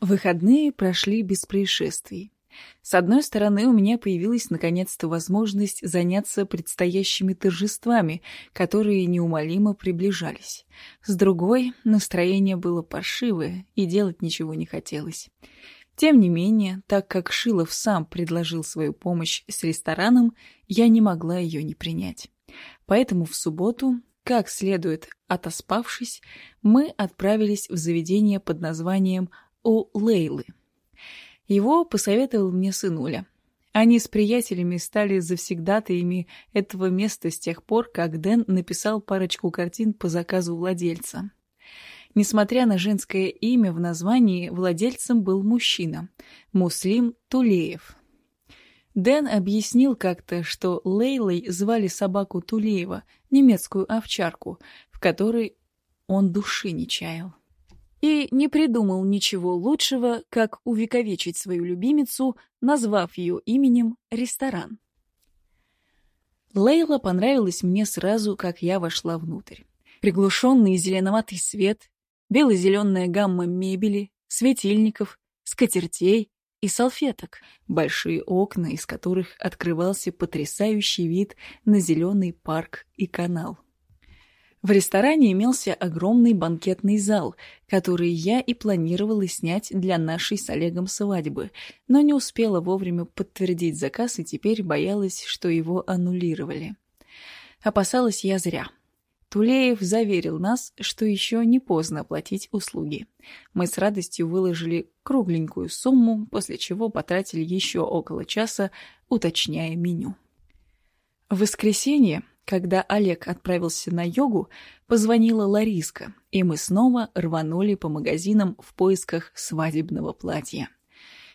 Выходные прошли без происшествий. С одной стороны, у меня появилась наконец-то возможность заняться предстоящими торжествами, которые неумолимо приближались. С другой, настроение было паршивое, и делать ничего не хотелось. Тем не менее, так как Шилов сам предложил свою помощь с рестораном, я не могла ее не принять. Поэтому в субботу, как следует отоспавшись, мы отправились в заведение под названием «У Лейлы». Его посоветовал мне сынуля. Они с приятелями стали завсегдатаями этого места с тех пор, как Дэн написал парочку картин по заказу владельца. Несмотря на женское имя в названии, владельцем был мужчина – Муслим Тулеев. Дэн объяснил как-то, что Лейлой звали собаку Тулеева, немецкую овчарку, в которой он души не чаял. И не придумал ничего лучшего, как увековечить свою любимицу, назвав ее именем «Ресторан». Лейла понравилась мне сразу, как я вошла внутрь. Приглушенный зеленоватый свет, бело-зеленая гамма мебели, светильников, скатертей и салфеток, большие окна, из которых открывался потрясающий вид на зеленый парк и канал. В ресторане имелся огромный банкетный зал, который я и планировала снять для нашей с Олегом свадьбы, но не успела вовремя подтвердить заказ и теперь боялась, что его аннулировали. Опасалась я зря. Тулеев заверил нас, что еще не поздно оплатить услуги. Мы с радостью выложили кругленькую сумму, после чего потратили еще около часа, уточняя меню. В воскресенье, когда Олег отправился на йогу, позвонила Лариска, и мы снова рванули по магазинам в поисках свадебного платья.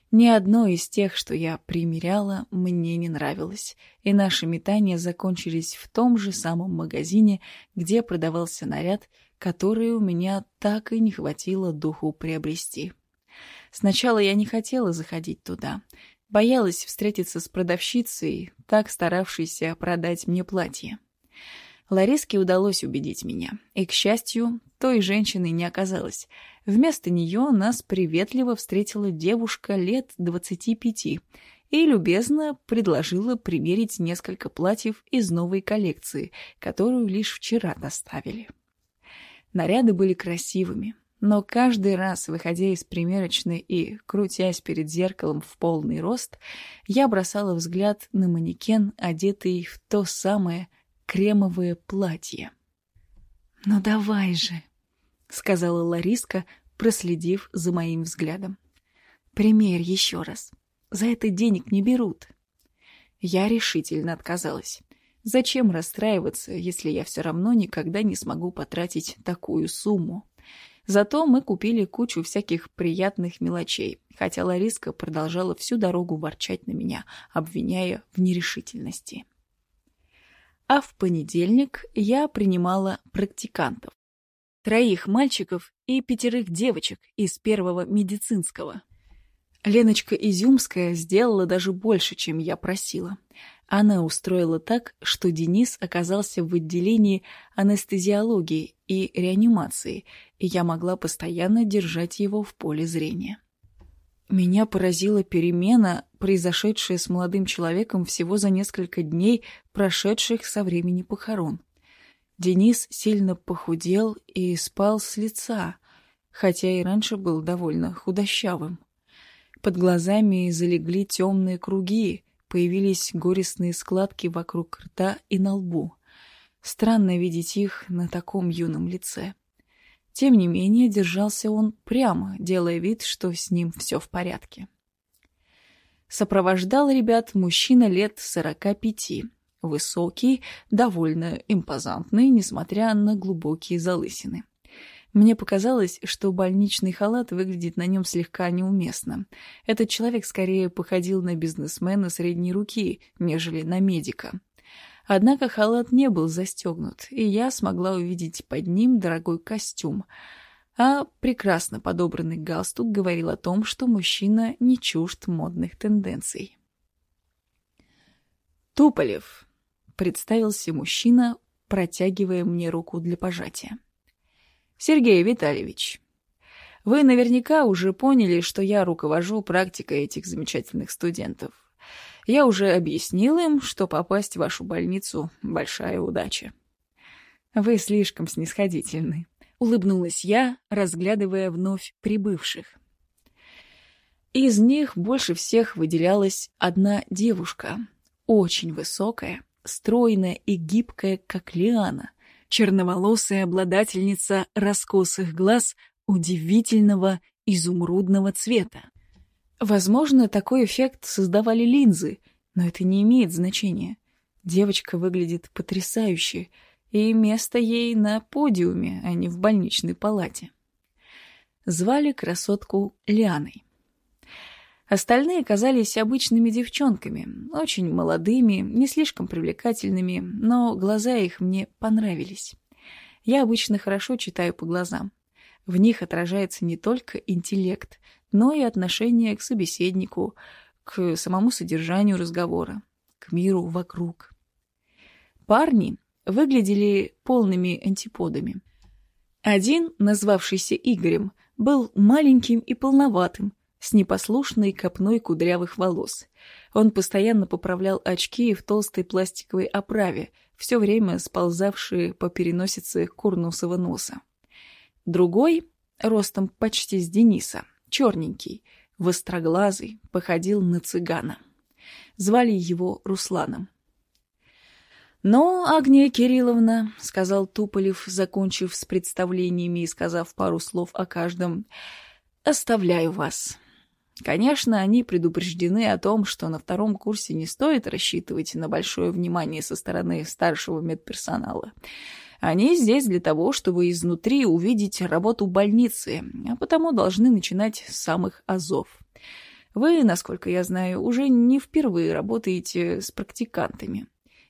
Ни одно из тех, что я примеряла, мне не нравилось, и наши метания закончились в том же самом магазине, где продавался наряд, который у меня так и не хватило духу приобрести. Сначала я не хотела заходить туда, боялась встретиться с продавщицей, так старавшейся продать мне платье. Лариске удалось убедить меня, и, к счастью, той женщины не оказалось. Вместо нее нас приветливо встретила девушка лет двадцати пяти и любезно предложила примерить несколько платьев из новой коллекции, которую лишь вчера доставили. Наряды были красивыми, но каждый раз, выходя из примерочной и крутясь перед зеркалом в полный рост, я бросала взгляд на манекен, одетый в то самое кремовое платье. «Ну давай же!» — сказала Лариска, проследив за моим взглядом. «Примерь еще раз. За это денег не берут». Я решительно отказалась. Зачем расстраиваться, если я все равно никогда не смогу потратить такую сумму? Зато мы купили кучу всяких приятных мелочей, хотя Лариска продолжала всю дорогу ворчать на меня, обвиняя в нерешительности а в понедельник я принимала практикантов. Троих мальчиков и пятерых девочек из первого медицинского. Леночка Изюмская сделала даже больше, чем я просила. Она устроила так, что Денис оказался в отделении анестезиологии и реанимации, и я могла постоянно держать его в поле зрения. Меня поразила перемена, произошедшая с молодым человеком всего за несколько дней, прошедших со времени похорон. Денис сильно похудел и спал с лица, хотя и раньше был довольно худощавым. Под глазами залегли темные круги, появились горестные складки вокруг рта и на лбу. Странно видеть их на таком юном лице. Тем не менее, держался он прямо, делая вид, что с ним все в порядке. Сопровождал ребят мужчина лет сорока пяти, высокий, довольно импозантный, несмотря на глубокие залысины. Мне показалось, что больничный халат выглядит на нем слегка неуместно. Этот человек скорее походил на бизнесмена средней руки, нежели на медика. Однако халат не был застегнут, и я смогла увидеть под ним дорогой костюм. А прекрасно подобранный галстук говорил о том, что мужчина не чужд модных тенденций. «Туполев», — представился мужчина, протягивая мне руку для пожатия. «Сергей Витальевич, Вы наверняка уже поняли, что я руковожу практикой этих замечательных студентов. Я уже объяснил им, что попасть в вашу больницу — большая удача. Вы слишком снисходительны, — улыбнулась я, разглядывая вновь прибывших. Из них больше всех выделялась одна девушка, очень высокая, стройная и гибкая, как лиана, черноволосая обладательница раскосых глаз удивительного изумрудного цвета. Возможно, такой эффект создавали линзы, но это не имеет значения. Девочка выглядит потрясающе, и место ей на подиуме, а не в больничной палате. Звали красотку Лианой. Остальные казались обычными девчонками, очень молодыми, не слишком привлекательными, но глаза их мне понравились. Я обычно хорошо читаю по глазам. В них отражается не только интеллект, но и отношение к собеседнику, к самому содержанию разговора, к миру вокруг. Парни выглядели полными антиподами. Один, назвавшийся Игорем, был маленьким и полноватым, с непослушной копной кудрявых волос. Он постоянно поправлял очки в толстой пластиковой оправе, все время сползавшие по переносице курносого носа. Другой, ростом почти с Дениса, черненький, востроглазый, походил на цыгана. Звали его Русланом. «Но, Агния Кирилловна», — сказал Туполев, закончив с представлениями и сказав пару слов о каждом, — «оставляю вас. Конечно, они предупреждены о том, что на втором курсе не стоит рассчитывать на большое внимание со стороны старшего медперсонала. Они здесь для того, чтобы изнутри увидеть работу больницы, а потому должны начинать с самых азов. Вы, насколько я знаю, уже не впервые работаете с практикантами.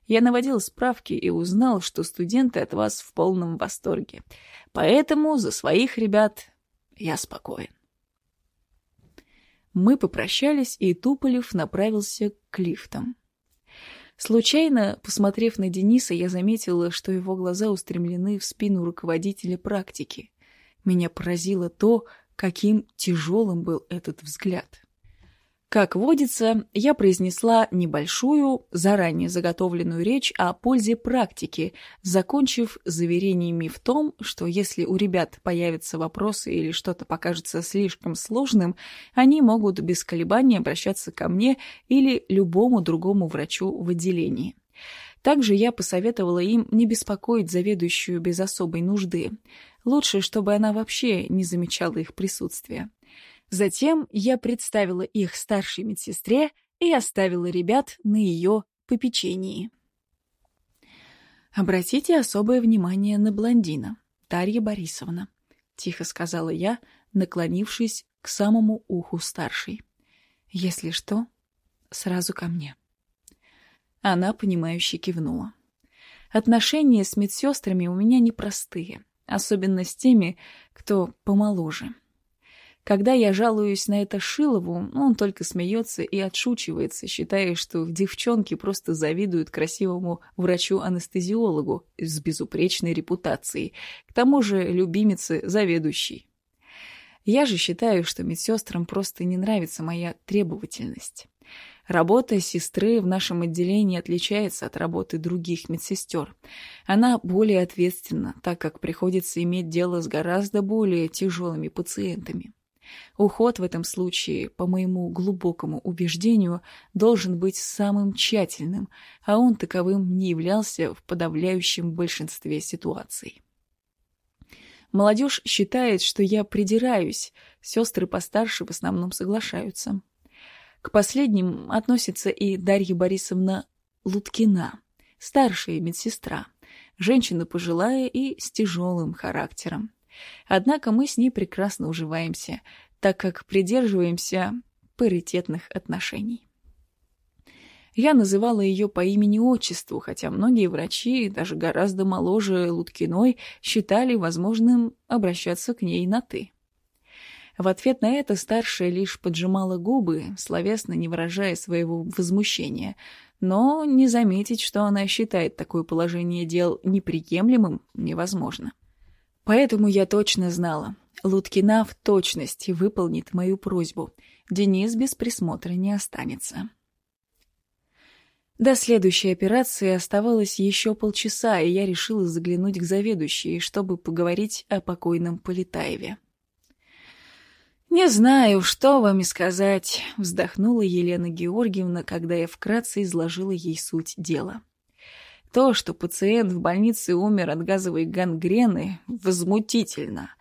Я наводил справки и узнал, что студенты от вас в полном восторге. Поэтому за своих ребят я спокоен. Мы попрощались, и Туполев направился к лифтам. Случайно, посмотрев на Дениса, я заметила, что его глаза устремлены в спину руководителя практики. Меня поразило то, каким тяжелым был этот взгляд. Как водится, я произнесла небольшую, заранее заготовленную речь о пользе практики, закончив заверениями в том, что если у ребят появятся вопросы или что-то покажется слишком сложным, они могут без колебаний обращаться ко мне или любому другому врачу в отделении. Также я посоветовала им не беспокоить заведующую без особой нужды. Лучше, чтобы она вообще не замечала их присутствия. Затем я представила их старшей медсестре и оставила ребят на ее попечении. «Обратите особое внимание на блондина, Дарья Борисовна», — тихо сказала я, наклонившись к самому уху старшей. «Если что, сразу ко мне». Она, понимающе кивнула. Отношения с медсестрами у меня непростые, особенно с теми, кто помоложе. Когда я жалуюсь на это Шилову, он только смеется и отшучивается, считая, что девчонки просто завидуют красивому врачу-анестезиологу с безупречной репутацией, к тому же любимице заведующей. Я же считаю, что медсестрам просто не нравится моя требовательность. Работа сестры в нашем отделении отличается от работы других медсестер. Она более ответственна, так как приходится иметь дело с гораздо более тяжелыми пациентами. Уход в этом случае, по моему глубокому убеждению, должен быть самым тщательным, а он таковым не являлся в подавляющем большинстве ситуаций. Молодежь считает, что я придираюсь, сестры постарше в основном соглашаются. К последним относится и Дарья Борисовна Луткина, старшая медсестра, женщина пожилая и с тяжелым характером. Однако мы с ней прекрасно уживаемся, так как придерживаемся паритетных отношений. Я называла ее по имени-отчеству, хотя многие врачи, даже гораздо моложе Луткиной, считали возможным обращаться к ней на «ты». В ответ на это старшая лишь поджимала губы, словесно не выражая своего возмущения, но не заметить, что она считает такое положение дел неприемлемым, невозможно. Поэтому я точно знала. Луткина в точности выполнит мою просьбу. Денис без присмотра не останется. До следующей операции оставалось еще полчаса, и я решила заглянуть к заведующей, чтобы поговорить о покойном Полетаеве. «Не знаю, что вам и сказать», — вздохнула Елена Георгиевна, когда я вкратце изложила ей суть дела. То, что пациент в больнице умер от газовой гангрены, возмутительно.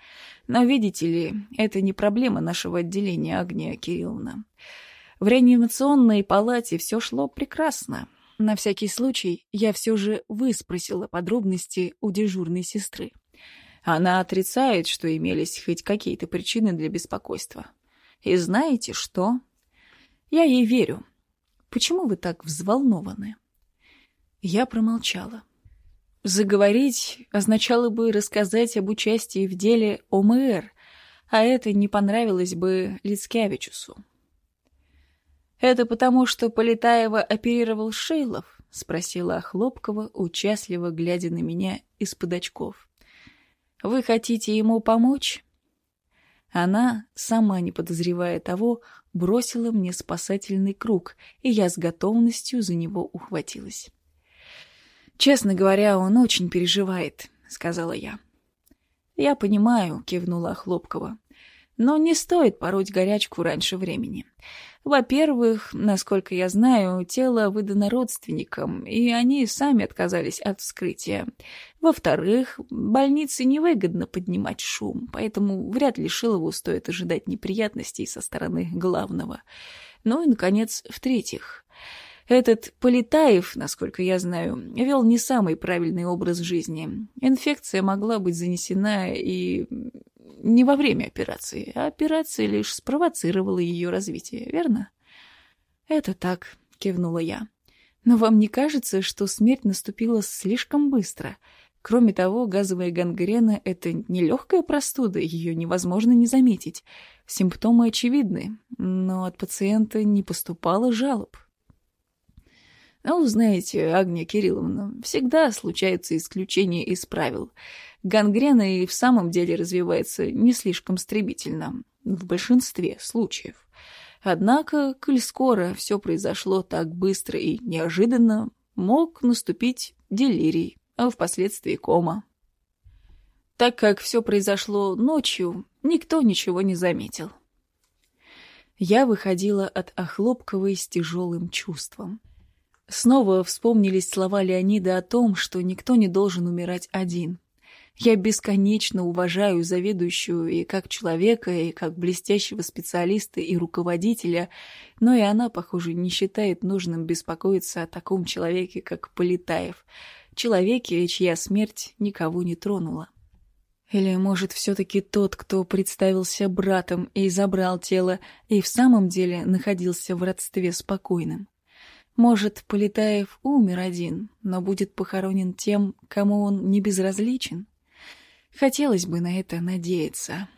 Но, видите ли, это не проблема нашего отделения, Агния Кирилловна. В реанимационной палате все шло прекрасно. На всякий случай я все же выспросила подробности у дежурной сестры. Она отрицает, что имелись хоть какие-то причины для беспокойства. И знаете что? Я ей верю. Почему вы так взволнованы? Я промолчала. Заговорить означало бы рассказать об участии в деле ОМР, а это не понравилось бы Лицкевичусу. «Это потому, что Полетаева оперировал Шейлов?» — спросила Хлопкова, участливо глядя на меня из-под очков. «Вы хотите ему помочь?» Она, сама не подозревая того, бросила мне спасательный круг, и я с готовностью за него ухватилась. «Честно говоря, он очень переживает», — сказала я. «Я понимаю», — кивнула Хлопкова. «Но не стоит пороть горячку раньше времени. Во-первых, насколько я знаю, тело выдано родственникам, и они сами отказались от вскрытия. Во-вторых, больнице невыгодно поднимать шум, поэтому вряд ли Шилову стоит ожидать неприятностей со стороны главного. Ну и, наконец, в-третьих, этот Полетаев, насколько я знаю, вел не самый правильный образ жизни. Инфекция могла быть занесена и не во время операции, а операция лишь спровоцировала ее развитие, верно? «Это так», — кивнула я. «Но вам не кажется, что смерть наступила слишком быстро? Кроме того, газовая гангрена — это не легкая простуда, ее невозможно не заметить. Симптомы очевидны, но от пациента не поступало жалоб». «Ну, знаете, Агния Кирилловна, всегда случаются исключения из правил». Гангрена и в самом деле развивается не слишком стремительно, в большинстве случаев. Однако, коль скоро все произошло так быстро и неожиданно, мог наступить делирий, а впоследствии кома. Так как все произошло ночью, никто ничего не заметил. Я выходила от Охлопковой с тяжелым чувством. Снова вспомнились слова Леонида о том, что никто не должен умирать один. Я бесконечно уважаю заведующую и как человека, и как блестящего специалиста и руководителя, но и она, похоже, не считает нужным беспокоиться о таком человеке, как Полетаев, человеке, чья смерть никого не тронула. Или, может, все-таки тот, кто представился братом и забрал тело, и в самом деле находился в родстве спокойным? Может, Полетаев умер один, но будет похоронен тем, кому он не безразличен? Хотелось бы на это надеяться.